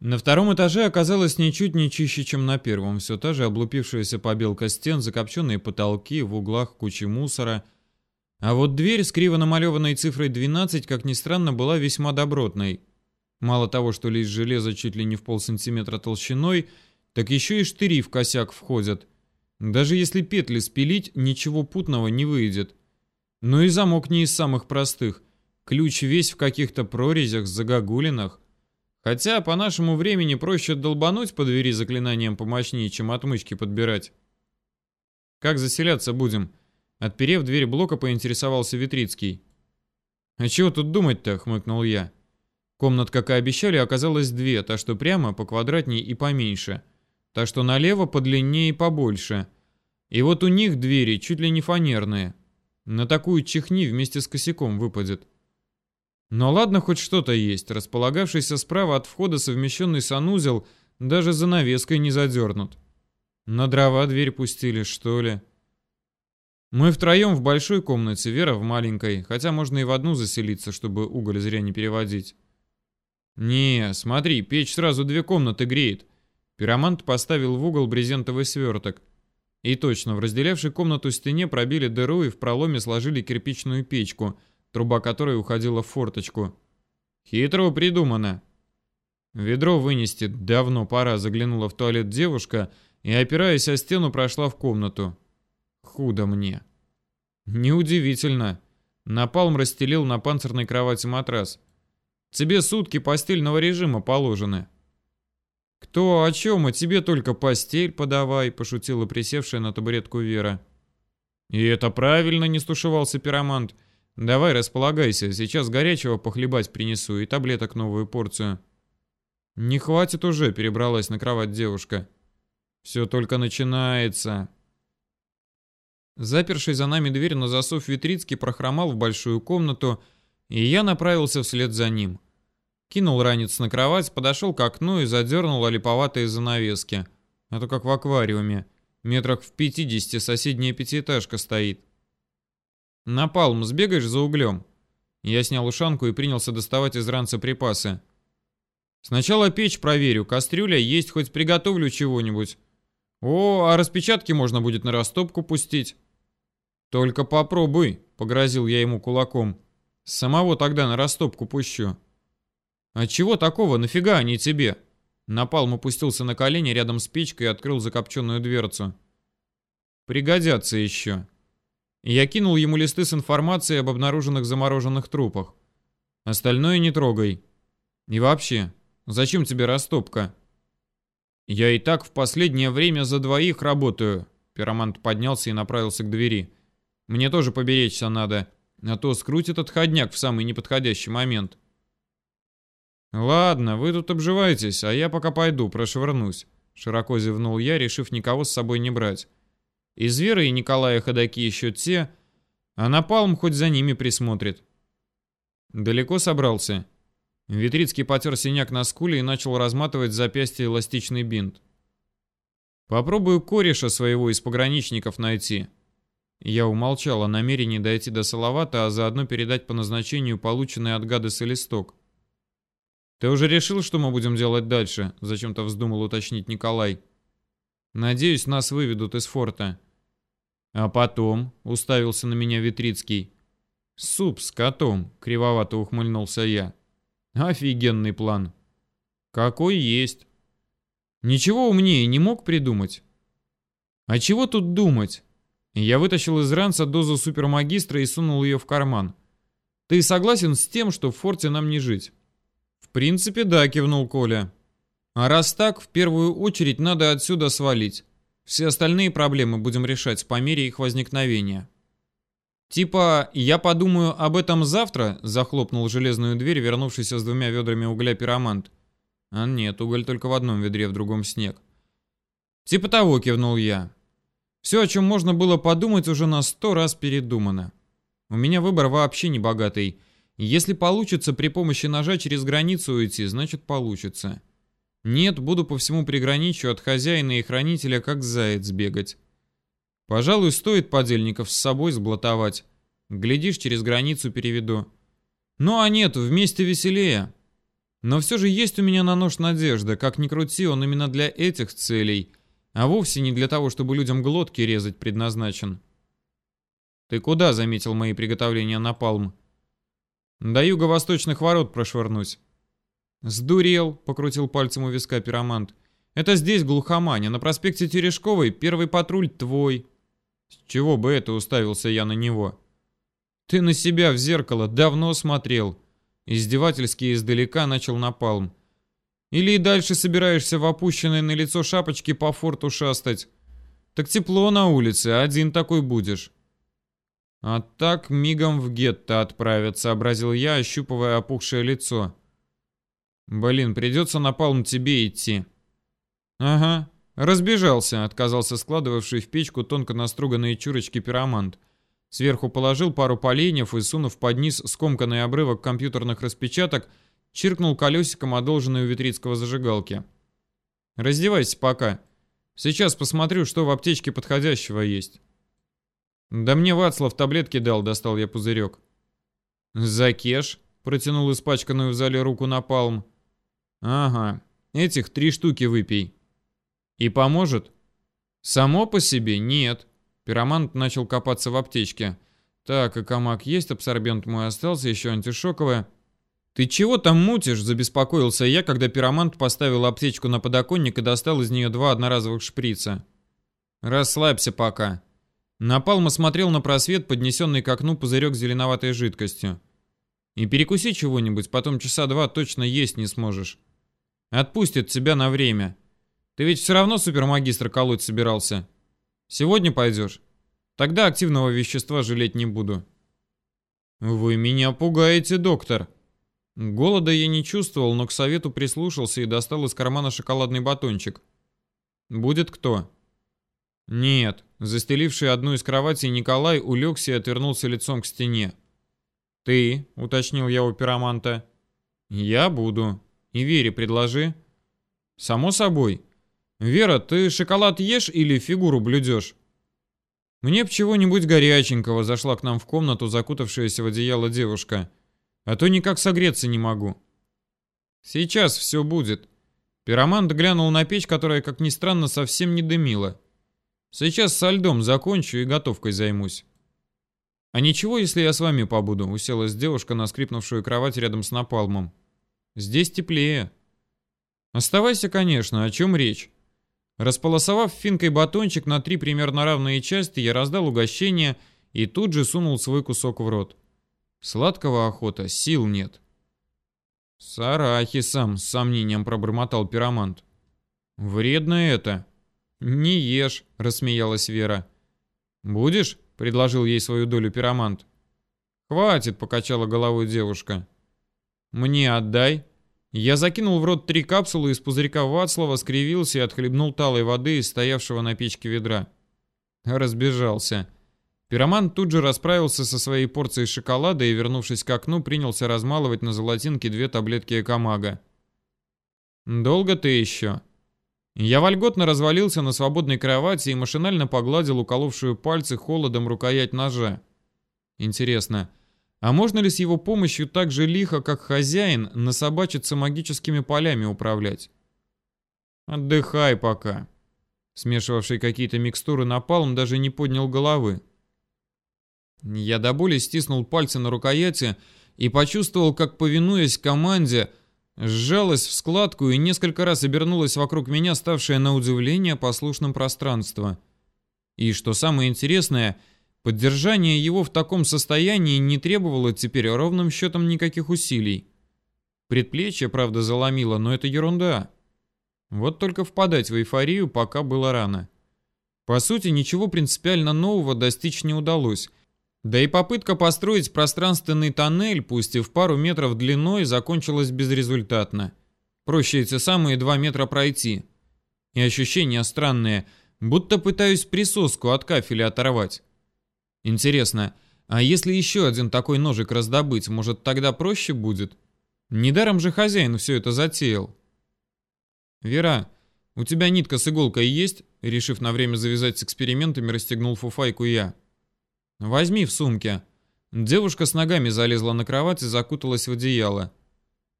На втором этаже оказалось ничуть не чище, чем на первом. Все та же облупившаяся побелка стен, закопченные потолки, в углах куча мусора. А вот дверь с криво намалеванной цифрой 12, как ни странно, была весьма добротной. Мало того, что лист железа чуть ли не в полсантиметра толщиной, так еще и штыри в косяк входят. Даже если петли спилить, ничего путного не выйдет. Но и замок не из самых простых. Ключ весь в каких-то прорезях, загогулинах. Хотя по нашему времени проще долбануть по двери заклинанием помощнее, чем отмычки подбирать. «Как заселяться будем?» Отперев дверь блока, поинтересовался Витрицкий. «А чего тут думать-то?» — хмыкнул я. Комнат, как и обещали, оказалось две, та, что прямо, по квадратней и поменьше. Та, что налево, подлиннее и побольше. И вот у них двери чуть ли не фанерные. На такую чихни вместе с косяком выпадет. Но ладно, хоть что-то есть. Располагавшийся справа от входа совмещенный санузел даже занавеской не задернут. На дрова дверь пустили, что ли? Мы втроем в большой комнате, Вера в маленькой, хотя можно и в одну заселиться, чтобы уголь зря не переводить. Не, смотри, печь сразу две комнаты греет. Пиромант поставил в угол брезентовый сверток. И точно, в разделявшей комнату стене пробили дыру и в проломе сложили кирпичную печку — труба которой уходила в форточку. Хитро придумано. Ведро вынести давно пора, заглянула в туалет девушка и, опираясь о стену, прошла в комнату. Худо мне. Неудивительно. Напалм расстелил на панцирной кровати матрас. Тебе сутки постельного режима положены. Кто о чем, а тебе только постель подавай, пошутила присевшая на табуретку Вера. И это правильно, не стушевался пиромант. «Давай, располагайся, сейчас горячего похлебать принесу и таблеток новую порцию». «Не хватит уже», — перебралась на кровать девушка. «Все только начинается». Заперший за нами дверь на засов Витрицкий прохромал в большую комнату, и я направился вслед за ним. Кинул ранец на кровать, подошел к окну и задернул олиповатые занавески. А то как в аквариуме. Метрах в пятидесяти соседняя пятиэтажка стоит. «Напалм, сбегаешь за углем?» Я снял ушанку и принялся доставать из ранца припасы. «Сначала печь проверю, кастрюля есть, хоть приготовлю чего-нибудь. О, а распечатки можно будет на растопку пустить». «Только попробуй», — погрозил я ему кулаком. «Самого тогда на растопку пущу». «А чего такого? Нафига они тебе?» Напалм опустился на колени рядом с печкой и открыл закопченную дверцу. «Пригодятся еще». Я кинул ему листы с информацией об обнаруженных замороженных трупах. Остальное не трогай. И вообще, зачем тебе растопка? Я и так в последнее время за двоих работаю. Пиромант поднялся и направился к двери. Мне тоже поберечься надо, а то скрутит отходняк в самый неподходящий момент. Ладно, вы тут обживайтесь, а я пока пойду, прошвырнусь. Широко зевнул я, решив никого с собой не брать. И Звера, и Николая ходаки еще те, а Напалм хоть за ними присмотрит. Далеко собрался. Витрицкий потер синяк на скуле и начал разматывать запястье эластичный бинт. Попробую кореша своего из пограничников найти. Я умолчал о намерении дойти до Салавата, а заодно передать по назначению полученный от Гадеса листок. «Ты уже решил, что мы будем делать дальше?» — зачем-то вздумал уточнить Николай. «Надеюсь, нас выведут из форта». А потом, уставился на меня Витрицкий. Суп с котом, кривовато ухмыльнулся я. Офигенный план. Какой есть. Ничего умнее не мог придумать. А чего тут думать? Я вытащил из ранца дозу супермагистра и сунул ее в карман. Ты согласен с тем, что в форте нам не жить? В принципе, да, кивнул Коля. А раз так, в первую очередь надо отсюда свалить. Все остальные проблемы будем решать по мере их возникновения. Типа, я подумаю об этом завтра, захлопнул железную дверь, вернувшийся с двумя ведрами угля пиромант. А нет, уголь только в одном ведре, в другом снег. Типа того, кивнул я. Все, о чем можно было подумать, уже на сто раз передумано. У меня выбор вообще не богатый. Если получится при помощи ножа через границу уйти, значит получится. Нет, буду по всему приграничью от хозяина и хранителя как заяц бегать. Пожалуй, стоит подельников с собой сблатовать. Глядишь, через границу переведу. Ну а нет, вместе веселее. Но все же есть у меня на нож надежда, как ни крути, он именно для этих целей, а вовсе не для того, чтобы людям глотки резать предназначен. «Ты куда?» — заметил мои приготовления на палм. «До юго-восточных ворот прошвырнусь». «Сдурел», — покрутил пальцем у виска пиромант. «Это здесь глухоманя, на проспекте Терешковой первый патруль твой». «С чего бы это?» — уставился я на него. «Ты на себя в зеркало давно смотрел». Издевательски издалека начал напалм. «Или и дальше собираешься в опущенной на лицо шапочке по форту шастать? Так тепло на улице, один такой будешь». «А так мигом в гетто отправят», — сообразил я, ощупывая опухшее лицо. «Блин, придется на палм тебе идти». «Ага, разбежался», — отказался складывавший в печку тонко наструганные чурочки пиромант. Сверху положил пару поленьев и, сунув под низ скомканный обрывок компьютерных распечаток, чиркнул колесиком одолженной у Витрицкого зажигалки. «Раздевайся пока. Сейчас посмотрю, что в аптечке подходящего есть». «Да мне Вацлав таблетки дал», — достал я пузырек. «Закеш», — протянул испачканную в зале руку на палм. «Ага, этих три штуки выпей». «И поможет?» «Само по себе нет». Пиромант начал копаться в аптечке. «Так, и камак есть, абсорбент мой остался, еще антишоковое». «Ты чего там мутишь?» – забеспокоился я, когда пиромант поставил аптечку на подоконник и достал из нее два одноразовых шприца. «Расслабься пока». Напалм смотрел на просвет, поднесенный к окну пузырек с зеленоватой жидкостью. «И перекуси чего-нибудь, потом часа два точно есть не сможешь. Отпустит тебя на время. Ты ведь все равно супермагистр колоть собирался. Сегодня пойдешь? Тогда активного вещества жалеть не буду». «Вы меня пугаете, доктор». Голода я не чувствовал, но к совету прислушался и достал из кармана шоколадный батончик. «Будет кто?» «Нет». Застеливший одну из кроватей Николай улегся и отвернулся лицом к стене. «Ты», — уточнил я у пироманта. «Я буду. И Вере предложи». «Само собой. Вера, ты шоколад ешь или фигуру блюдешь?» «Мне б чего-нибудь горяченького», — зашла к нам в комнату закутавшаяся в одеяло девушка. «А то никак согреться не могу». «Сейчас все будет». Пиромант глянул на печь, которая, как ни странно, совсем не дымила. Сейчас со льдом закончу и готовкой займусь. А ничего, если я с вами побуду, уселась девушка на скрипнувшую кровать рядом с напалмом. Здесь теплее. Оставайся, конечно, о чем речь? Располосовав финкой батончик на три примерно равные части, я раздал угощение и тут же сунул свой кусок в рот. Сладкого охота, сил нет. С арахисом, с сомнением пробормотал пиромант. Вредно это. «Не ешь», — рассмеялась Вера. «Будешь?» — предложил ей свою долю пиромант. «Хватит», — покачала головой девушка. «Мне отдай». Я закинул в рот три капсулы из пузырька Вацлава, скривился и отхлебнул талой воды из стоявшего на печке ведра. Разбежался. Пиромант тут же расправился со своей порцией шоколада и, вернувшись к окну, принялся размалывать на золотинке две таблетки экомага. «Долго ты еще?» Я вольготно развалился на свободной кровати и машинально погладил уколовшую пальцы холодом рукоять ножа. Интересно, а можно ли с его помощью так же лихо, как хозяин, насобачиться магическими полями управлять? Отдыхай пока. Смешивавший какие-то микстуры напалм даже не поднял головы. Я до боли стиснул пальцы на рукояти и почувствовал, как, повинуясь команде, сжалась в складку и несколько раз обернулась вокруг меня, ставшее на удивление послушным пространство. И что самое интересное, поддержание его в таком состоянии не требовало теперь ровным счетом никаких усилий. Предплечье, правда, заломило, но это ерунда. Вот только впадать в эйфорию пока было рано. По сути, ничего принципиально нового достичь не удалось — да и попытка построить пространственный тоннель, пусть и в пару метров длиной, закончилась безрезультатно. Проще эти самые два метра пройти. И ощущения странные, будто пытаюсь присоску от кафеля оторвать. Интересно, а если еще один такой ножик раздобыть, может тогда проще будет? Недаром же хозяин все это затеял. «Вера, у тебя нитка с иголкой есть?» Решив на время завязать с экспериментами, расстегнул фуфайку я. «Возьми в сумке». Девушка с ногами залезла на кровать и закуталась в одеяло.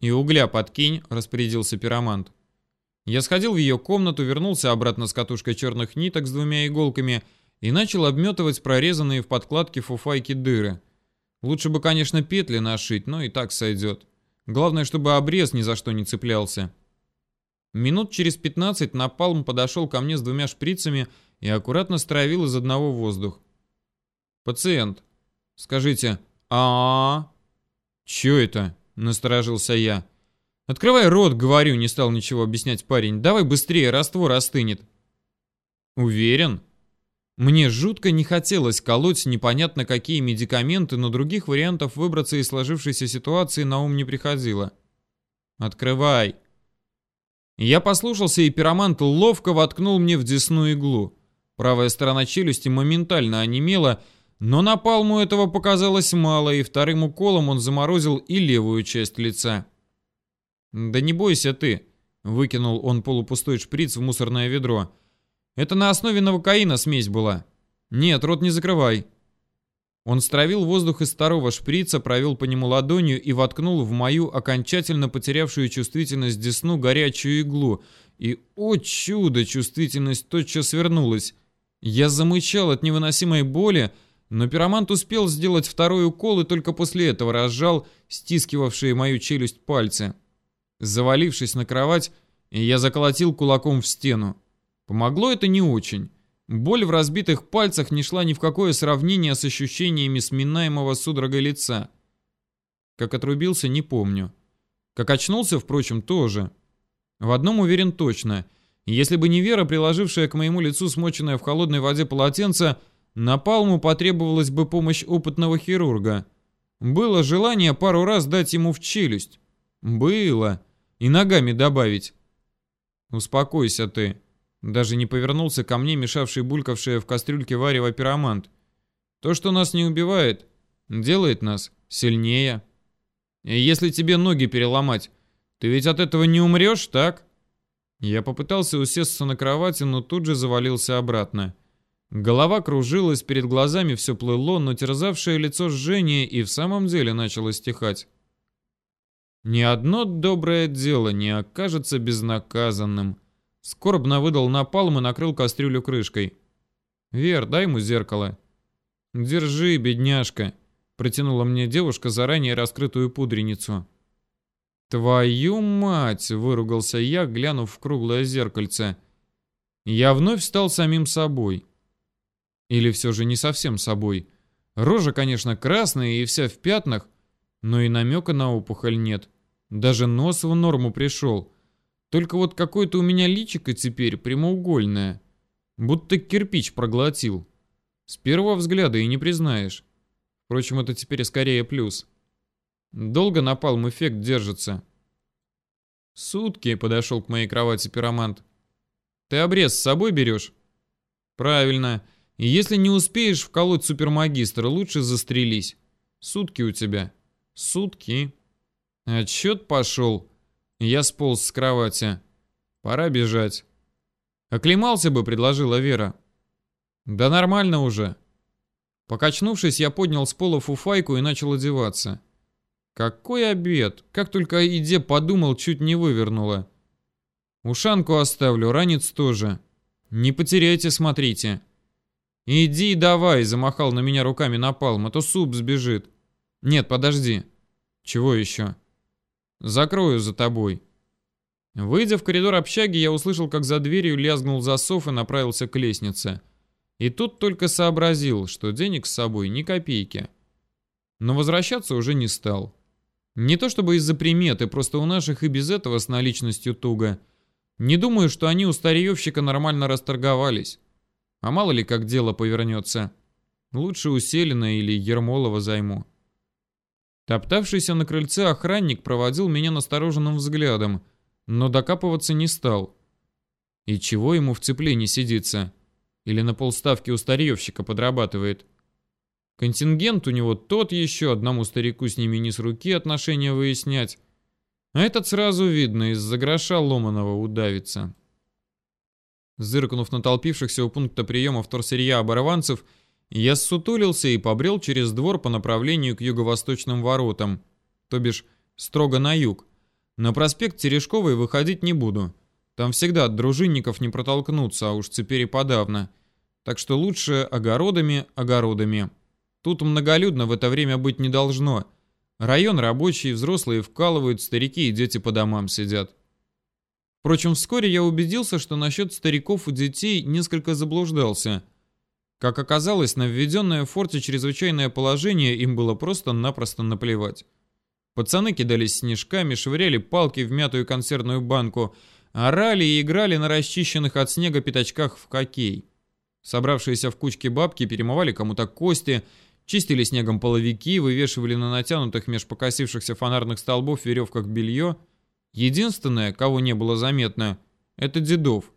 «И угля подкинь», — распорядился пиромант. Я сходил в ее комнату, вернулся обратно с катушкой черных ниток с двумя иголками и начал обметывать прорезанные в подкладке фуфайки дыры. Лучше бы, конечно, петли нашить, но и так сойдет. Главное, чтобы обрез ни за что не цеплялся. Минут через 15 Напалм подошел ко мне с двумя шприцами и аккуратно стравил из одного воздух. «Пациент, скажите, а, -а, «Чё это?» — насторожился я. «Открывай рот, говорю», — не стал ничего объяснять парень. «Давай быстрее, раствор остынет». «Уверен?» Мне жутко не хотелось колоть непонятно какие медикаменты, но других вариантов выбраться из сложившейся ситуации на ум не приходило. «Открывай!» Я послушался, и пиромант ловко воткнул мне в десну иглу. Правая сторона челюсти моментально онемела, но на палму этого показалось мало, и вторым уколом он заморозил и левую часть лица. «Да не бойся ты», — выкинул он полупустой шприц в мусорное ведро. Это на основе новокаина смесь была. Нет, рот не закрывай. Он стравил воздух из второго шприца, провел по нему ладонью и воткнул в мою окончательно потерявшую чувствительность десну горячую иглу. И, о чудо, чувствительность тотчас вернулась. Я замычал от невыносимой боли, но пиромант успел сделать второй укол и только после этого разжал стискивавшие мою челюсть пальцы. Завалившись на кровать, я заколотил кулаком в стену. Помогло это не очень. Боль в разбитых пальцах не шла ни в какое сравнение с ощущениями сминаемого судорогой лица. Как отрубился, не помню. Как очнулся, впрочем, тоже. В одном уверен точно. Если бы не Вера, приложившая к моему лицу смоченное в холодной воде полотенце, на палму потребовалась бы помощь опытного хирурга. Было желание пару раз дать ему в челюсть. Было. И ногами добавить. Успокойся ты. Даже не повернулся ко мне, мешавший булькавшее в кастрюльке варево пиромант. То, что нас не убивает, делает нас сильнее. И если тебе ноги переломать, ты ведь от этого не умрешь, так? Я попытался усесться на кровати, но тут же завалился обратно. Голова кружилась, перед глазами все плыло, но терзавшее лицо жжение и в самом деле начало стихать. Ни одно доброе дело не окажется безнаказанным. Скорбно выдал напалм и накрыл кастрюлю крышкой. «Вер, дай ему зеркало». «Держи, бедняжка», — протянула мне девушка заранее раскрытую пудреницу. «Твою мать!» — выругался я, глянув в круглое зеркальце. Я вновь стал самим собой. Или все же не совсем собой. Рожа, конечно, красная и вся в пятнах, но и намека на опухоль нет. Даже нос в норму пришел. Только вот какое-то у меня личико теперь прямоугольное. Будто кирпич проглотил. С первого взгляда и не признаешь. Впрочем, это теперь скорее плюс. Долго напалм эффект держится. Сутки подошел к моей кровати пиромант. Ты обрез с собой берешь? Правильно. И если не успеешь вколоть супермагистра, лучше застрелись. Сутки у тебя. Сутки. Отчет пошел. Я сполз с кровати. Пора бежать. Оклемался бы, предложила Вера. Да нормально уже. Покачнувшись, я поднял с пола фуфайку и начал одеваться. Какой обед! Как только о подумал, чуть не вывернуло. Ушанку оставлю, ранец тоже. Не потеряйте, смотрите. Иди давай, замахал на меня руками напалм, а то суп сбежит. Нет, подожди. Чего еще? Закрою за тобой. Выйдя в коридор общаги, я услышал, как за дверью лязгнул засов и направился к лестнице. И тут только сообразил, что денег с собой ни копейки. Но возвращаться уже не стал. Не то чтобы из-за приметы, просто у наших и без этого с наличностью туго. Не думаю, что они у старьевщика нормально расторговались. А мало ли как дело повернется. Лучше у Селина или Ермолова займу. Топтавшийся на крыльце охранник проводил меня настороженным взглядом, но докапываться не стал. И чего ему в цеплении сидится? Или на полставки у старьевщика подрабатывает? Контингент у него тот еще, одному старику с ними не с руки отношения выяснять. А этот сразу видно, из-за гроша ломаного удавится. Зыркнув на толпившихся у пункта приема вторсырья оборванцев, я ссутулился и побрел через двор по направлению к юго-восточным воротам, то бишь строго на юг, На проспект Терешковой выходить не буду. Там всегда от дружинников не протолкнуться, а уж теперь и подавно. Так что лучше огородами, огородами. Тут многолюдно в это время быть не должно. Район рабочий, взрослые вкалывают, старики и дети по домам сидят. Впрочем, вскоре я убедился, что насчет стариков и детей несколько заблуждался. Как оказалось, на введенное в форте чрезвычайное положение им было просто-напросто наплевать. Пацаны кидались снежками, швыряли палки в мятую консервную банку, орали и играли на расчищенных от снега пятачках в хоккей. Собравшиеся в кучке бабки перемывали кому-то кости, чистили снегом половики, вывешивали на натянутых меж покосившихся фонарных столбов веревках белье. Единственное, кого не было заметно, это дедов.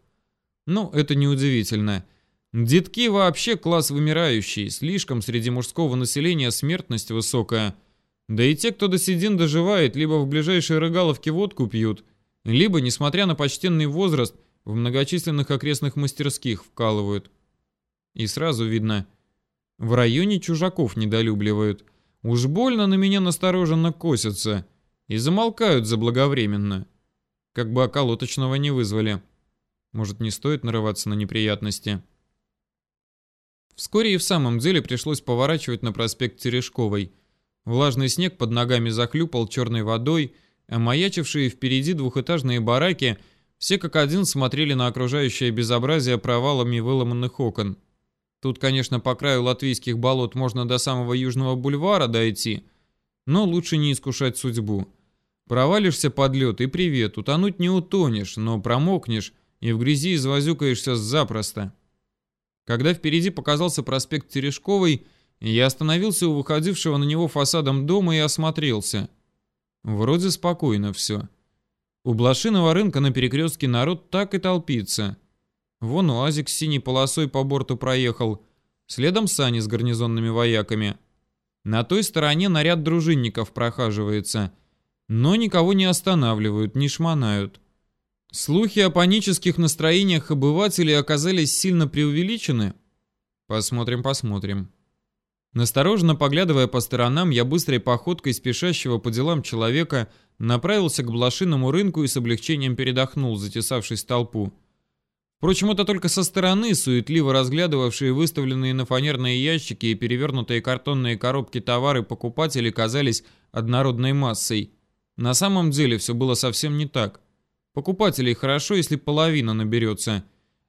Ну, это неудивительно. Детки вообще класс вымирающий, слишком среди мужского населения смертность высокая – да и те, кто до седин доживает, либо в ближайшей рыгаловке водку пьют, либо, несмотря на почтенный возраст, в многочисленных окрестных мастерских вкалывают. И сразу видно, в районе чужаков недолюбливают. Уж больно на меня настороженно косятся и замолкают заблаговременно. Как бы околоточного не вызвали. Может, не стоит нарываться на неприятности. Вскоре и в самом деле пришлось поворачивать на проспект Терешковой – Влажный снег под ногами захлюпал черной водой, а маячившие впереди двухэтажные бараки все как один смотрели на окружающее безобразие провалами выломанных окон. Тут, конечно, по краю латвийских болот можно до самого Южного бульвара дойти, но лучше не искушать судьбу. Провалишься под лед и привет, утонуть не утонешь, но промокнешь и в грязи извозюкаешься запросто. Когда впереди показался проспект Терешковой, я остановился у выходившего на него фасадом дома и осмотрелся. Вроде спокойно все. У блошиного рынка на перекрестке народ так и толпится. Вон УАЗик с синей полосой по борту проехал. Следом сани с гарнизонными вояками. На той стороне наряд дружинников прохаживается. Но никого не останавливают, не шмонают. Слухи о панических настроениях обывателей оказались сильно преувеличены? Посмотрим, посмотрим. Настороженно поглядывая по сторонам, я быстрой походкой спешащего по делам человека направился к блошиному рынку и с облегчением передохнул, затесавшись в толпу. Впрочем, это только со стороны, суетливо разглядывавшие выставленные на фанерные ящики и перевернутые картонные коробки товары покупатели казались однородной массой. На самом деле все было совсем не так. Покупателей хорошо, если половина наберется.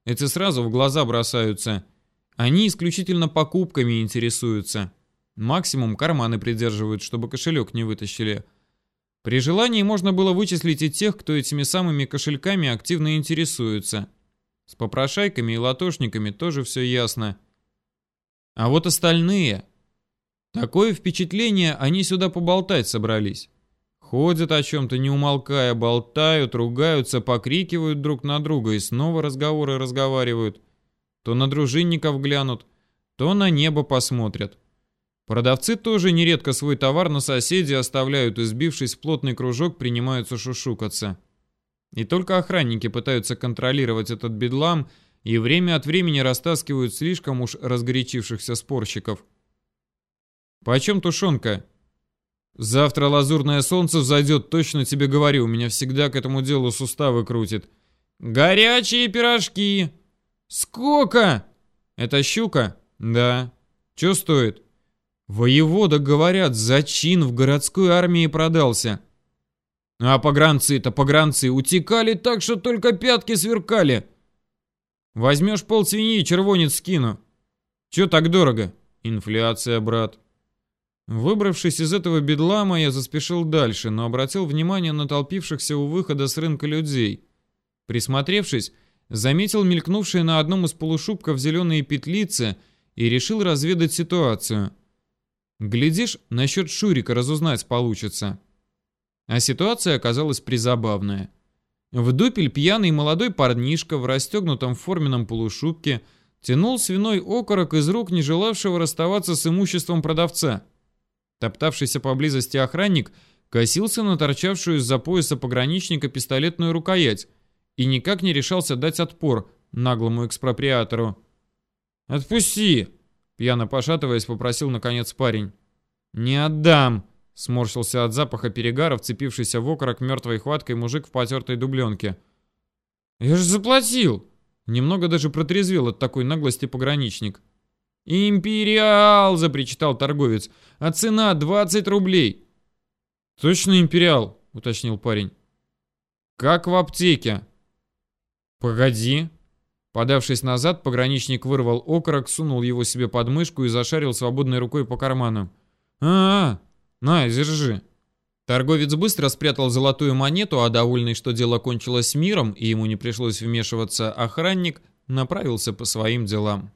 Эти сразу в глаза бросаются – они исключительно покупками интересуются. Максимум карманы придерживают, чтобы кошелек не вытащили. При желании можно было вычислить и тех, кто этими самыми кошельками активно интересуется. С попрошайками и латошниками тоже все ясно. А вот остальные... Такое впечатление, они сюда поболтать собрались. Ходят о чем-то, не умолкая, болтают, ругаются, покрикивают друг на друга и снова разговоры разговаривают то на дружинников глянут, то на небо посмотрят. Продавцы тоже нередко свой товар на соседей оставляют и, сбившись в плотный кружок, принимаются шушукаться. И только охранники пытаются контролировать этот бедлам и время от времени растаскивают слишком уж разгорячившихся спорщиков. «Почем тушенка?» «Завтра лазурное солнце взойдет, точно тебе говорю, у меня всегда к этому делу суставы крутит». «Горячие пирожки!» «Сколько?» «Это щука?» «Да». «Че стоит?» «Воевода, говорят, зачин в городской армии продался». «А погранцы-то, погранцы, утекали так, что только пятки сверкали». «Возьмешь пол свиньи, червонец скину». «Че так дорого?» «Инфляция, брат». Выбравшись из этого бедлама, я заспешил дальше, но обратил внимание на толпившихся у выхода с рынка людей. Присмотревшись, заметил мелькнувшие на одном из полушубков зеленые петлицы и решил разведать ситуацию. Глядишь, насчет Шурика разузнать получится. А ситуация оказалась призабавная. В дупель пьяный молодой парнишка в расстегнутом форменном полушубке тянул свиной окорок из рук не желавшего расставаться с имуществом продавца. Топтавшийся поблизости охранник косился на торчавшую из-за пояса пограничника пистолетную рукоять – и никак не решался дать отпор наглому экспроприатору. «Отпусти!» — пьяно пошатываясь, попросил наконец парень. «Не отдам!» Сморщился от запаха перегара, вцепившийся в окорок мертвой хваткой мужик в потертой дубленке. «Я же заплатил!» Немного даже протрезвел от такой наглости пограничник. «Империал!» — запричитал торговец. «А цена 20 рублей!» «Точно империал!» — уточнил парень. «Как в аптеке!» «Погоди!» Подавшись назад, пограничник вырвал окорок, сунул его себе под мышку и зашарил свободной рукой по карманам. «А, -а на, держи!» Торговец быстро спрятал золотую монету, а довольный, что дело кончилось миром и ему не пришлось вмешиваться, охранник направился по своим делам.